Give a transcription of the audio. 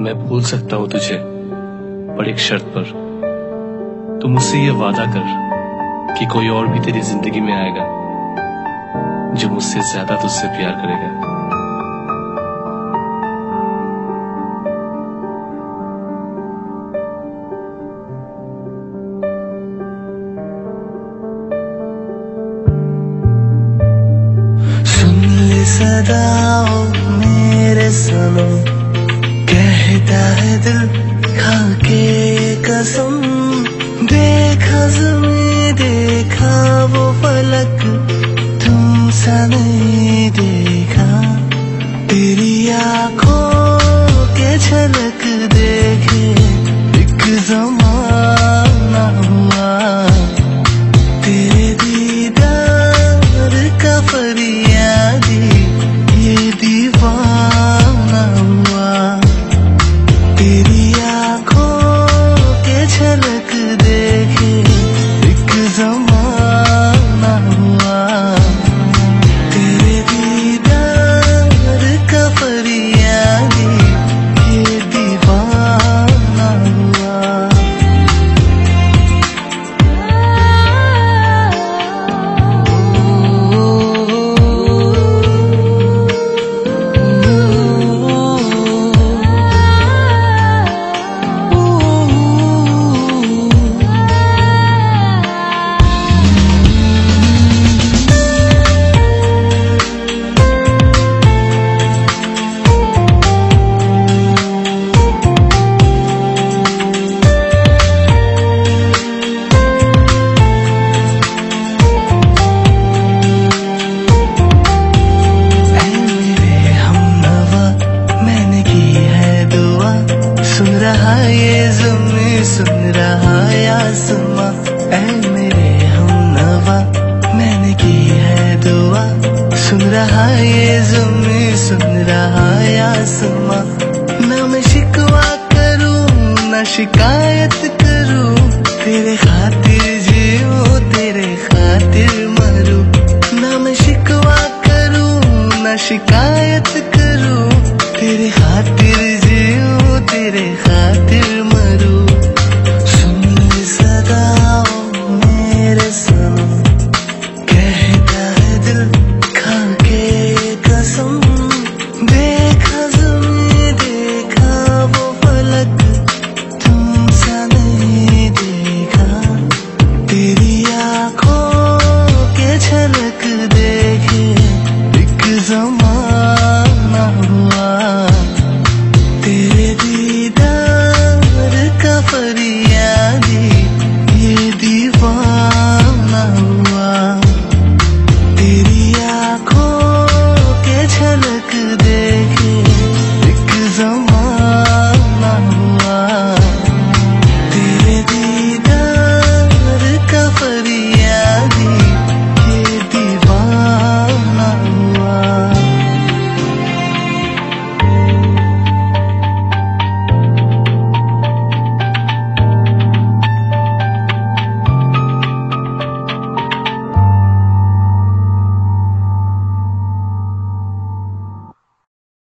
मैं भूल सकता हूँ तुझे, पर एक शर्त पर। तू मुझसे यह वादा कर कि कोई और भी तेरी ज़िंदगी में आएगा, जो मुझसे ज़्यादा तुझसे प्यार करेगा। सुन ले सदाओ मेरे सनम कहता है दिल खा के कसम देखा जमी देखा वो फलक। एक जमाना आसमां, ऐ मेरे हमनवा मैंने की है दुआ, सुन रहा ये जुम्मी, सुन रहा आसमां। ना मैं शिकवा करूँ, ना शिकायत करूँ। तेरे खातिर जीऊं, तेरे खातिर मरूं। ना मैं शिकवा करूँ, ना शिकायत करूँ। तेरे खातिर